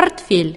портфель